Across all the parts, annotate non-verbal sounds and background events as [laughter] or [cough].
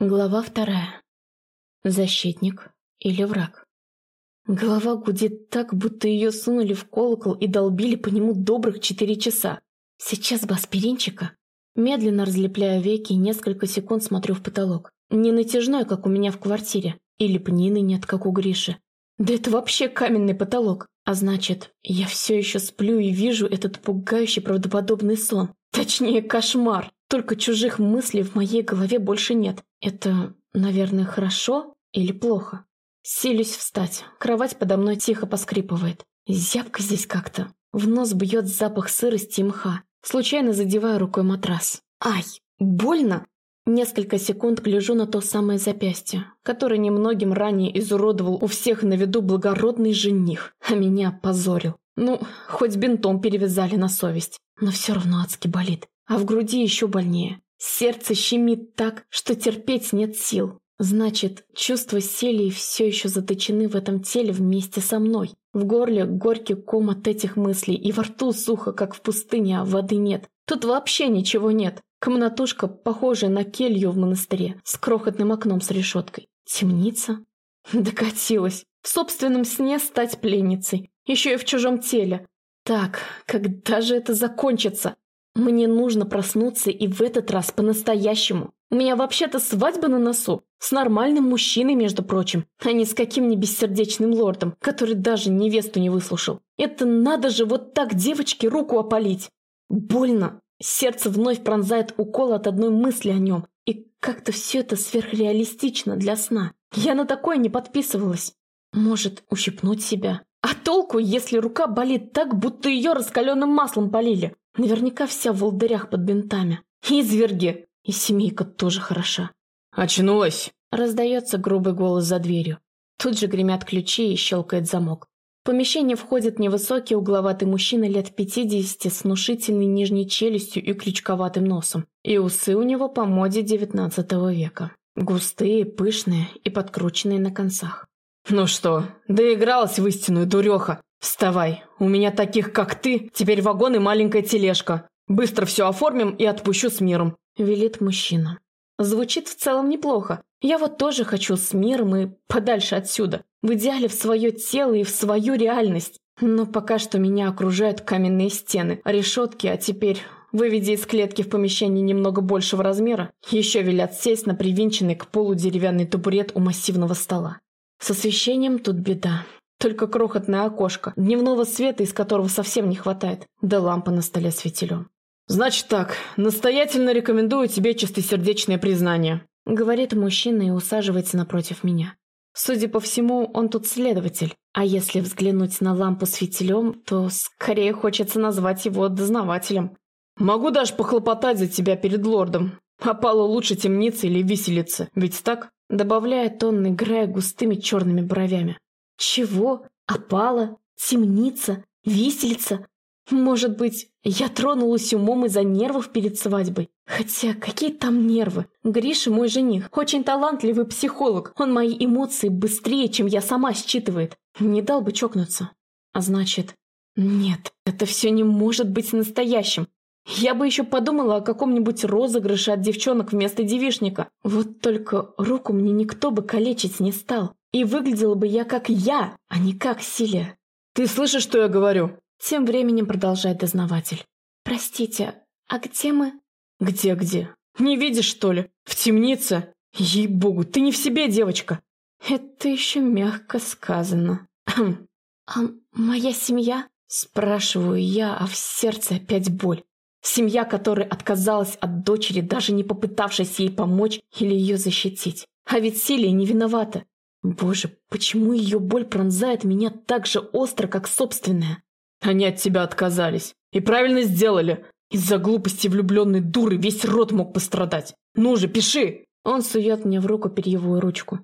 Глава вторая. Защитник или враг? Голова гудит так, будто ее сунули в колокол и долбили по нему добрых четыре часа. Сейчас бы аспиринчика. Медленно разлепляю веки и несколько секунд смотрю в потолок. Не натяжной, как у меня в квартире. Или пнины нет, как у Гриши. Да это вообще каменный потолок. А значит, я все еще сплю и вижу этот пугающий правдоподобный сон. Точнее, кошмар. Только чужих мыслей в моей голове больше нет. Это, наверное, хорошо или плохо? Силюсь встать. Кровать подо мной тихо поскрипывает. Зябко здесь как-то. В нос бьет запах сырости и мха. Случайно задеваю рукой матрас. Ай, больно! Несколько секунд гляжу на то самое запястье, которое немногим ранее изуродовал у всех на виду благородный жених, а меня позорил. Ну, хоть бинтом перевязали на совесть, но все равно адски болит. А в груди еще больнее. Сердце щемит так, что терпеть нет сил. Значит, чувства Селии все еще заточены в этом теле вместе со мной. В горле горький ком от этих мыслей, и во рту сухо, как в пустыне, а воды нет. Тут вообще ничего нет. Комнатушка, похожая на келью в монастыре, с крохотным окном с решеткой. Темница? [laughs] Докатилась. В собственном сне стать пленницей. Еще и в чужом теле. Так, когда же это закончится? Мне нужно проснуться и в этот раз по-настоящему. У меня вообще-то свадьба на носу. С нормальным мужчиной, между прочим, а не с каким-нибудь бессердечным лордом, который даже невесту не выслушал. Это надо же вот так девочке руку опалить. Больно. Сердце вновь пронзает укол от одной мысли о нем. И как-то все это сверхреалистично для сна. Я на такое не подписывалась. Может, ущипнуть себя? А толку, если рука болит так, будто ее раскаленным маслом полили? Наверняка вся в волдырях под бинтами. Изверги! И семейка тоже хороша. «Очнулась!» Раздается грубый голос за дверью. Тут же гремят ключи и щелкает замок. В помещение входит невысокий угловатый мужчина лет 50 с внушительной нижней челюстью и крючковатым носом. И усы у него по моде 19 века. Густые, пышные и подкрученные на концах. «Ну что, доигралась в истинную дуреха? Вставай, у меня таких, как ты, теперь вагон и маленькая тележка. Быстро все оформим и отпущу с миром», – велит мужчина. Звучит в целом неплохо. Я вот тоже хочу с миром и подальше отсюда. В идеале в свое тело и в свою реальность. Но пока что меня окружают каменные стены, решетки, а теперь, выведя из клетки в помещение немного большего размера, еще велят сесть на привинченный к полу деревянный табурет у массивного стола. С освещением тут беда. Только крохотное окошко, дневного света, из которого совсем не хватает, да лампа на столе с фитилем. «Значит так, настоятельно рекомендую тебе чистосердечное признание», говорит мужчина и усаживается напротив меня. Судя по всему, он тут следователь, а если взглянуть на лампу с фитилем, то скорее хочется назвать его дознавателем. «Могу даже похлопотать за тебя перед лордом. Опало лучше темницы или виселицы, ведь так?» Добавляет он, играя густыми черными бровями. «Чего? Опала? Темница? Виселица? Может быть, я тронулась умом из-за нервов перед свадьбой? Хотя, какие там нервы? Гриша мой жених, очень талантливый психолог. Он мои эмоции быстрее, чем я сама считывает. Не дал бы чокнуться. А значит... Нет, это все не может быть настоящим. Я бы еще подумала о каком-нибудь розыгрыше от девчонок вместо девишника. Вот только руку мне никто бы калечить не стал. И выглядела бы я как я, а не как Силия. «Ты слышишь, что я говорю?» Тем временем продолжает дознаватель. «Простите, а где мы?» «Где-где? Не видишь, что ли? В темнице? Ей-богу, ты не в себе, девочка!» «Это еще мягко сказано». «А моя семья?» Спрашиваю я, а в сердце опять боль. Семья, которая отказалась от дочери, даже не попытавшись ей помочь или ее защитить. А ведь Силия не виновата. Боже, почему ее боль пронзает меня так же остро, как собственная? Они от тебя отказались. И правильно сделали. Из-за глупости влюбленной дуры весь род мог пострадать. Ну же, пиши!» Он сует мне в руку перьевую ручку.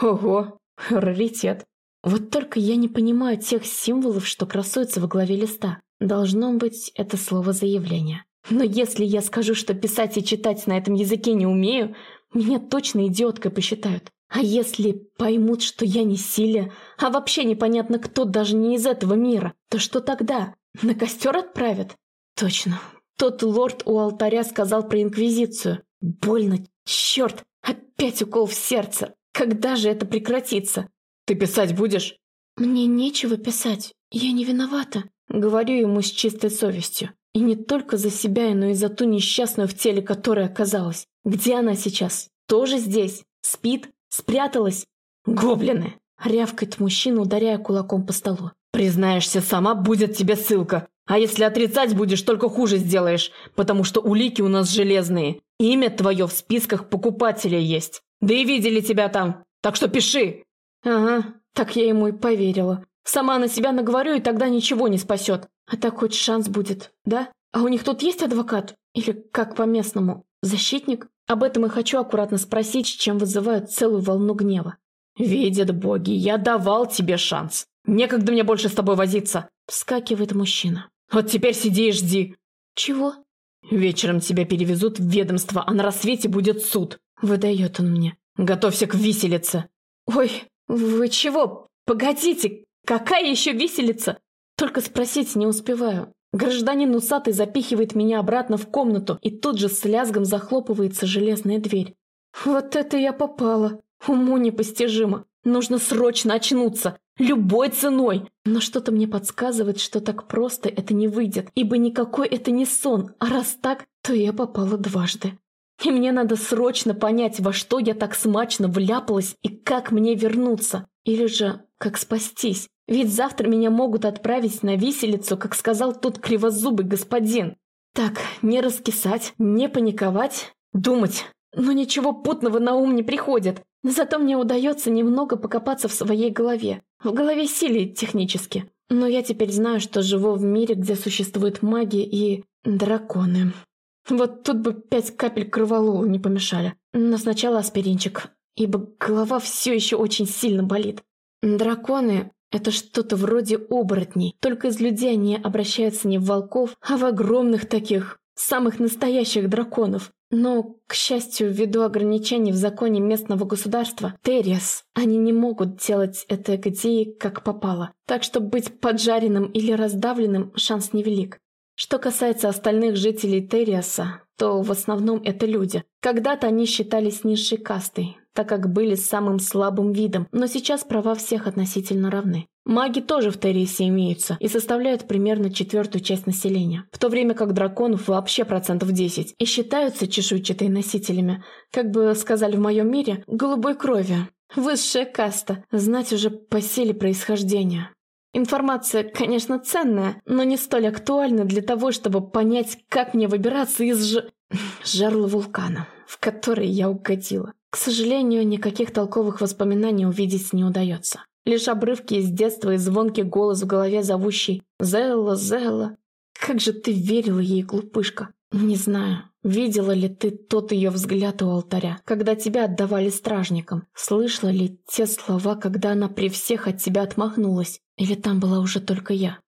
Ого, раритет. Вот только я не понимаю тех символов, что красуются во главе листа. Должно быть, это слово заявление. Но если я скажу, что писать и читать на этом языке не умею, меня точно идиоткой посчитают. А если поймут, что я не Силя, а вообще непонятно кто, даже не из этого мира, то что тогда? На костер отправят? Точно. Тот лорд у алтаря сказал про Инквизицию. Больно, черт. Опять укол в сердце. Когда же это прекратится? Ты писать будешь? Мне нечего писать. Я не виновата. Говорю ему с чистой совестью. И не только за себя, но и за ту несчастную в теле, которая оказалась. Где она сейчас? Тоже здесь? Спит? Спряталась? Гоблины! Рявкает мужчина, ударяя кулаком по столу. Признаешься сама, будет тебе ссылка. А если отрицать будешь, только хуже сделаешь, потому что улики у нас железные. Имя твое в списках покупателей есть. Да и видели тебя там. Так что пиши. Ага, так я ему и поверила. Сама на себя наговорю, и тогда ничего не спасет. А так хоть шанс будет, да? А у них тут есть адвокат? Или как по-местному? Защитник? Об этом и хочу аккуратно спросить, чем вызывают целую волну гнева. «Видят боги, я давал тебе шанс. Некогда мне больше с тобой возиться!» Вскакивает мужчина. «Вот теперь сиди и жди!» «Чего?» «Вечером тебя перевезут в ведомство, а на рассвете будет суд!» Выдает он мне. «Готовься к виселице!» «Ой, вы чего? Погодите, какая еще виселица?» Только спросить не успеваю. Гражданин усатый запихивает меня обратно в комнату, и тут же с лязгом захлопывается железная дверь. Вот это я попала. Уму непостижимо. Нужно срочно очнуться. Любой ценой. Но что-то мне подсказывает, что так просто это не выйдет, ибо никакой это не сон, а раз так, то я попала дважды. И мне надо срочно понять, во что я так смачно вляпалась и как мне вернуться. Или же, как спастись. Ведь завтра меня могут отправить на виселицу, как сказал тот кривозубый господин. Так, не раскисать, не паниковать, думать. Но ничего путного на ум не приходит. Зато мне удается немного покопаться в своей голове. В голове силе технически. Но я теперь знаю, что живу в мире, где существует магия и драконы. Вот тут бы пять капель кроволола не помешали. Но сначала аспиринчик, ибо голова все еще очень сильно болит. Драконы — это что-то вроде оборотней, только из людей они обращаются не в волков, а в огромных таких, самых настоящих драконов. Но, к счастью, ввиду ограничений в законе местного государства, Терриас, они не могут делать это где как попало. Так что быть поджаренным или раздавленным шанс невелик. Что касается остальных жителей Терриаса, то в основном это люди. Когда-то они считались низшей кастой, так как были самым слабым видом, но сейчас права всех относительно равны. Маги тоже в Террисе имеются и составляют примерно четвертую часть населения, в то время как драконов вообще процентов 10 и считаются чешуйчатые носителями, как бы сказали в моем мире, голубой крови. Высшая каста, знать уже по силе происхождения. Информация, конечно, ценная, но не столь актуальна для того, чтобы понять, как мне выбираться из ж... [laughs] жерла вулкана, в который я угодила. К сожалению, никаких толковых воспоминаний увидеть не удается. Лишь обрывки из детства и звонкий голос в голове, зовущий «Зелла, Зелла». Как же ты верила ей, глупышка? Не знаю, видела ли ты тот ее взгляд у алтаря, когда тебя отдавали стражникам? Слышала ли те слова, когда она при всех от тебя отмахнулась? Или там была уже только я?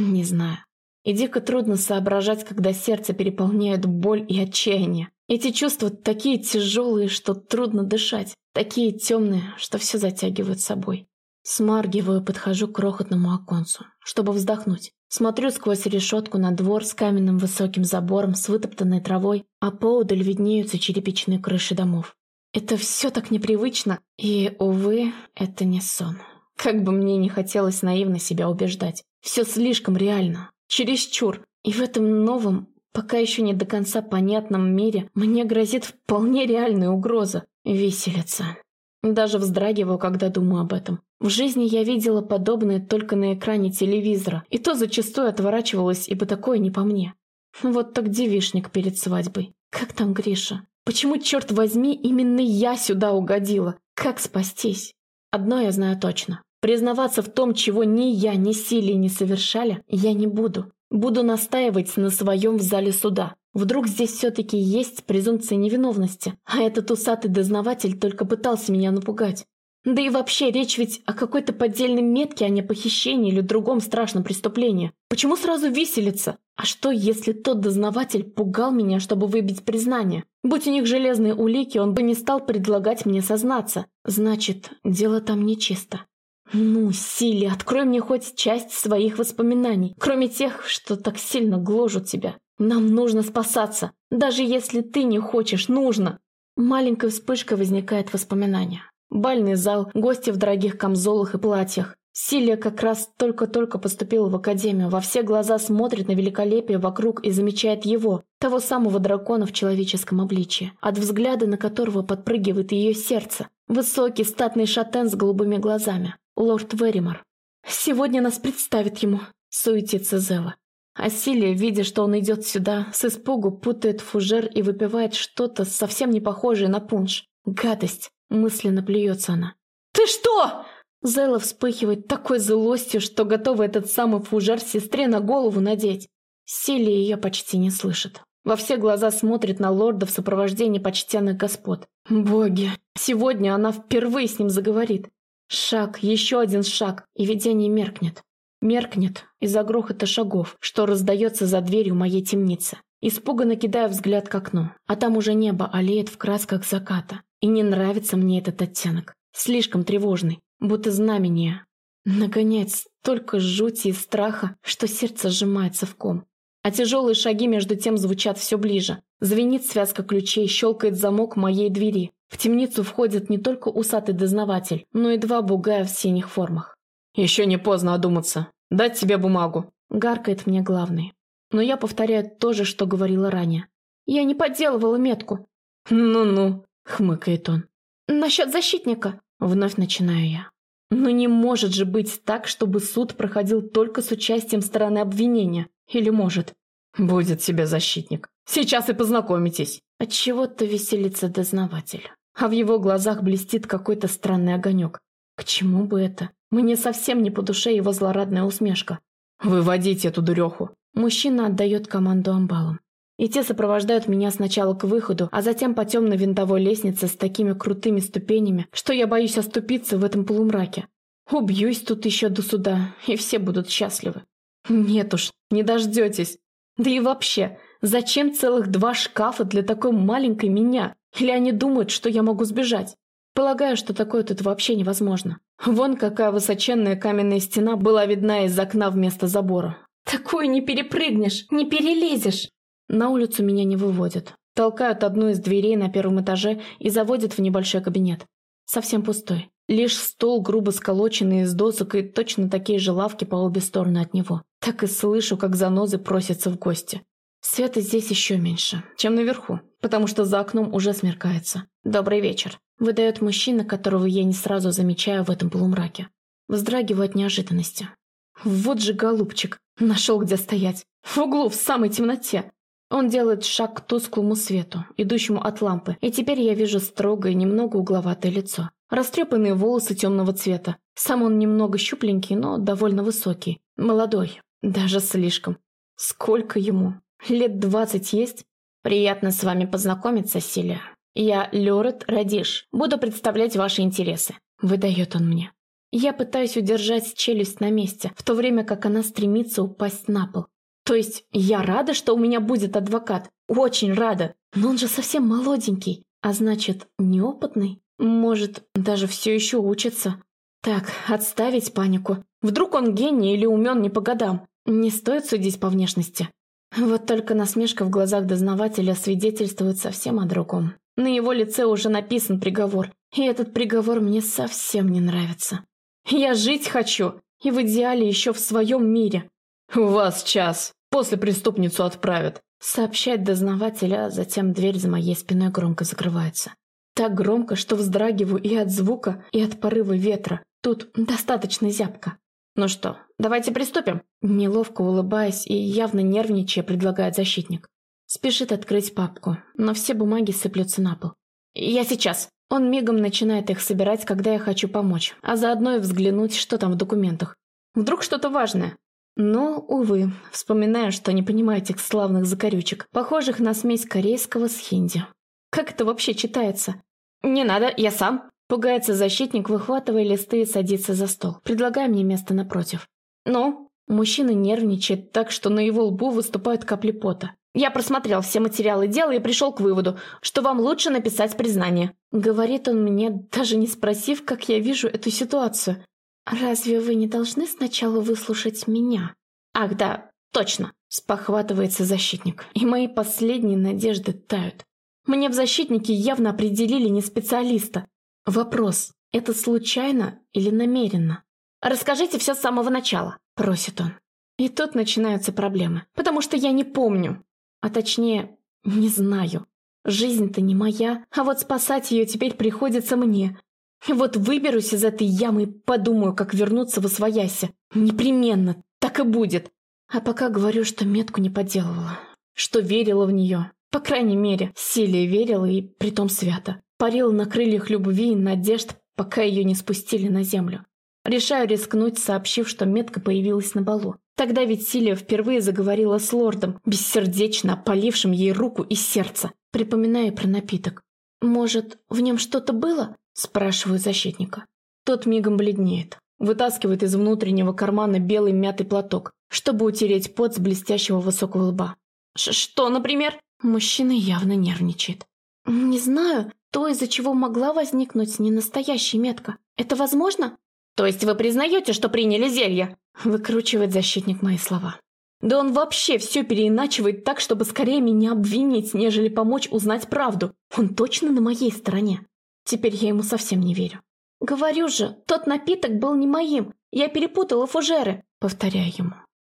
Не знаю. И дико трудно соображать, когда сердце переполняет боль и отчаяние. Эти чувства такие тяжелые, что трудно дышать, такие темные, что все затягивают собой. Смаргиваю, подхожу к крохотному оконцу, чтобы вздохнуть. Смотрю сквозь решетку на двор с каменным высоким забором, с вытоптанной травой, а поодаль виднеются черепичные крыши домов. Это все так непривычно, и, увы, это не сон. Как бы мне не хотелось наивно себя убеждать. Все слишком реально, чересчур. И в этом новом, пока еще не до конца понятном мире мне грозит вполне реальная угроза – виселица. Даже вздрагиваю, когда думаю об этом. В жизни я видела подобное только на экране телевизора, и то зачастую отворачивалась, ибо такое не по мне. Вот так девишник перед свадьбой. Как там Гриша? Почему, черт возьми, именно я сюда угодила? Как спастись? Одно я знаю точно. Признаваться в том, чего ни я, ни Сили не совершали, я не буду. Буду настаивать на своем в зале суда. Вдруг здесь все-таки есть презумпция невиновности, а этот усатый дознаватель только пытался меня напугать. Да и вообще, речь ведь о какой-то поддельной метке, а не похищении или другом страшном преступлении. Почему сразу виселица? А что, если тот дознаватель пугал меня, чтобы выбить признание? Будь у них железные улики, он бы не стал предлагать мне сознаться. Значит, дело там нечисто. Ну, Сили, открой мне хоть часть своих воспоминаний, кроме тех, что так сильно гложут тебя. Нам нужно спасаться. Даже если ты не хочешь, нужно. Маленькой вспышкой возникает воспоминание. Бальный зал, гости в дорогих камзолах и платьях. Силия как раз только-только поступила в академию, во все глаза смотрит на великолепие вокруг и замечает его, того самого дракона в человеческом обличье, от взгляда на которого подпрыгивает ее сердце. Высокий, статный шатен с голубыми глазами. Лорд Веримор. Сегодня нас представит ему, суетится Зева. А Силия, видя, что он идет сюда, с испугу путает фужер и выпивает что-то совсем не похожее на пунш. Гадость. Мысленно плюется она. «Ты что?» Зела вспыхивает такой злостью, что готова этот самый фужер сестре на голову надеть. Силия ее почти не слышит. Во все глаза смотрит на лорда в сопровождении почтенных господ. Боги, сегодня она впервые с ним заговорит. Шаг, еще один шаг, и видение меркнет. Меркнет из-за грохота шагов, что раздается за дверью моей темницы. Испуганно кидаю взгляд к окну, а там уже небо олеет в красках заката. И не нравится мне этот оттенок. Слишком тревожный, будто знамение. Нагоняет столько жути и страха, что сердце сжимается в ком. А тяжелые шаги между тем звучат все ближе. Звенит связка ключей, щелкает замок моей двери. В темницу входит не только усатый дознаватель, но и два бугая в синих формах. «Еще не поздно одуматься. Дать тебе бумагу», — гаркает мне главный. Но я повторяю то же, что говорила ранее. «Я не подделывала метку». «Ну-ну», — хмыкает он. «Насчет защитника», — вновь начинаю я. Но не может же быть так, чтобы суд проходил только с участием стороны обвинения. Или может? Будет тебе защитник. Сейчас и познакомитесь. Отчего-то веселится дознаватель. А в его глазах блестит какой-то странный огонек. К чему бы это? Мне совсем не по душе его злорадная усмешка. «Выводите эту дуреху!» Мужчина отдает команду амбалам. И те сопровождают меня сначала к выходу, а затем по темной винтовой лестнице с такими крутыми ступенями, что я боюсь оступиться в этом полумраке. Убьюсь тут еще до суда, и все будут счастливы. Нет уж, не дождетесь. Да и вообще, зачем целых два шкафа для такой маленькой меня? Или они думают, что я могу сбежать? Полагаю, что такое тут вообще невозможно. Вон какая высоченная каменная стена была видна из окна вместо забора. Такую не перепрыгнешь, не перелезешь. На улицу меня не выводят. Толкают одну из дверей на первом этаже и заводят в небольшой кабинет. Совсем пустой. Лишь стол, грубо сколоченный из досок и точно такие же лавки по обе стороны от него. Так и слышу, как занозы просятся в гости. Света здесь еще меньше, чем наверху, потому что за окном уже смеркается. Добрый вечер. Выдает мужчина, которого я не сразу замечаю в этом полумраке. Вздрагиваю от неожиданности. Вот же голубчик, нашел где стоять. В углу, в самой темноте. Он делает шаг к тусклому свету, идущему от лампы, и теперь я вижу строгое, немного угловатое лицо. Растрепанные волосы темного цвета. Сам он немного щупленький, но довольно высокий. Молодой. Даже слишком. Сколько ему? Лет двадцать есть? Приятно с вами познакомиться, Силия. «Я Лёрет Радиш. Буду представлять ваши интересы», — выдает он мне. Я пытаюсь удержать челюсть на месте, в то время как она стремится упасть на пол. То есть я рада, что у меня будет адвокат. Очень рада. Но он же совсем молоденький. А значит, неопытный. Может, даже все еще учится. Так, отставить панику. Вдруг он гений или умен не по годам. Не стоит судить по внешности. Вот только насмешка в глазах дознавателя свидетельствует совсем о другом. На его лице уже написан приговор, и этот приговор мне совсем не нравится. Я жить хочу, и в идеале еще в своем мире. «У вас час, после преступницу отправят», сообщает дознаватель, а затем дверь за моей спиной громко закрывается. Так громко, что вздрагиваю и от звука, и от порыва ветра. Тут достаточно зябко. Ну что, давайте приступим? Неловко улыбаясь и явно нервничая, предлагает защитник. Спешит открыть папку, но все бумаги сыплются на пол. «Я сейчас!» Он мигом начинает их собирать, когда я хочу помочь, а заодно и взглянуть, что там в документах. Вдруг что-то важное. Но, увы, вспоминаю, что не понимаю этих славных закорючек, похожих на смесь корейского с хинди. Как это вообще читается? «Не надо, я сам!» Пугается защитник, выхватывая листы и садится за стол, предлагая мне место напротив. «Ну?» Мужчина нервничает так, что на его лбу выступают капли пота. Я просмотрел все материалы дела и пришел к выводу, что вам лучше написать признание. Говорит он мне, даже не спросив, как я вижу эту ситуацию. Разве вы не должны сначала выслушать меня? Ах да, точно, спохватывается защитник, и мои последние надежды тают. Мне в защитнике явно определили не специалиста. Вопрос, это случайно или намеренно? «Расскажите все с самого начала», – просит он. И тут начинаются проблемы, потому что я не помню. А точнее, не знаю. Жизнь-то не моя, а вот спасать ее теперь приходится мне. Вот выберусь из этой ямы и подумаю, как вернуться в Освояси. Непременно, так и будет. А пока говорю, что метку не поделывала. Что верила в нее. По крайней мере, силе верила и притом свято. Парила на крыльях любви и надежд, пока ее не спустили на землю. Решаю рискнуть, сообщив, что метка появилась на балу. Тогда ведь Силия впервые заговорила с лордом, бессердечно опалившим ей руку и сердце. Припоминаю про напиток. «Может, в нем что-то было?» – спрашиваю защитника. Тот мигом бледнеет. Вытаскивает из внутреннего кармана белый мятый платок, чтобы утереть пот с блестящего высокого лба. «Что, например?» Мужчина явно нервничает. «Не знаю, то, из-за чего могла возникнуть ненастоящая метка. Это возможно?» «То есть вы признаете, что приняли зелье?» Выкручивает защитник мои слова. Да он вообще все переиначивает так, чтобы скорее меня обвинить, нежели помочь узнать правду. Он точно на моей стороне. Теперь я ему совсем не верю. Говорю же, тот напиток был не моим. Я перепутала фужеры. Повторяю ему.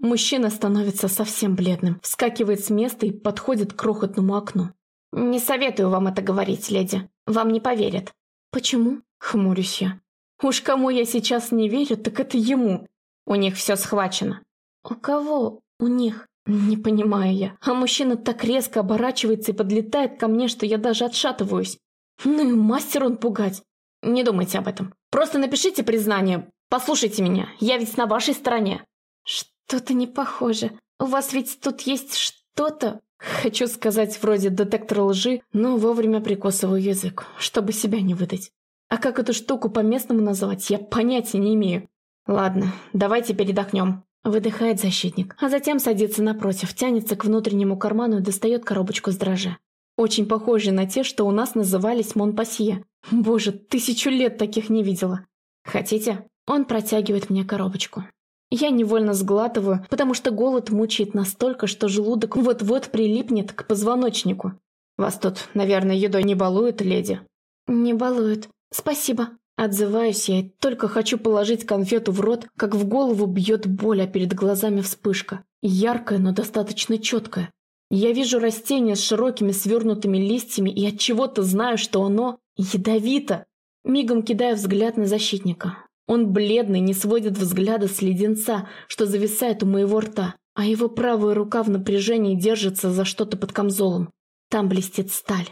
Мужчина становится совсем бледным, вскакивает с места и подходит к крохотному окну. «Не советую вам это говорить, леди. Вам не поверят». «Почему?» — хмурюсь я. «Уж кому я сейчас не верю, так это ему. У них все схвачено». «У кого у них?» Не понимаю я. А мужчина так резко оборачивается и подлетает ко мне, что я даже отшатываюсь. Ну и мастер он пугать. Не думайте об этом. Просто напишите признание. Послушайте меня. Я ведь на вашей стороне. Что-то не похоже. У вас ведь тут есть что-то... Хочу сказать вроде детектор лжи, но вовремя прикосываю язык, чтобы себя не выдать. А как эту штуку по-местному назвать, я понятия не имею. Ладно, давайте передохнем. Выдыхает защитник, а затем садится напротив, тянется к внутреннему карману и достает коробочку с дрожжа. Очень похожи на те, что у нас назывались Монпасье. Боже, тысячу лет таких не видела. Хотите? Он протягивает мне коробочку. Я невольно сглатываю, потому что голод мучает настолько, что желудок вот-вот прилипнет к позвоночнику. Вас тут, наверное, едой не балуют, леди? Не балуют. Спасибо. Отзываюсь я и только хочу положить конфету в рот, как в голову бьет боль, а перед глазами вспышка. Яркая, но достаточно четкая. Я вижу растение с широкими свернутыми листьями и от чего-то знаю, что оно ядовито. Мигом кидаю взгляд на защитника. Он бледный, не сводит взгляда с леденца, что зависает у моего рта, а его правая рука в напряжении держится за что-то под камзолом. Там блестит сталь.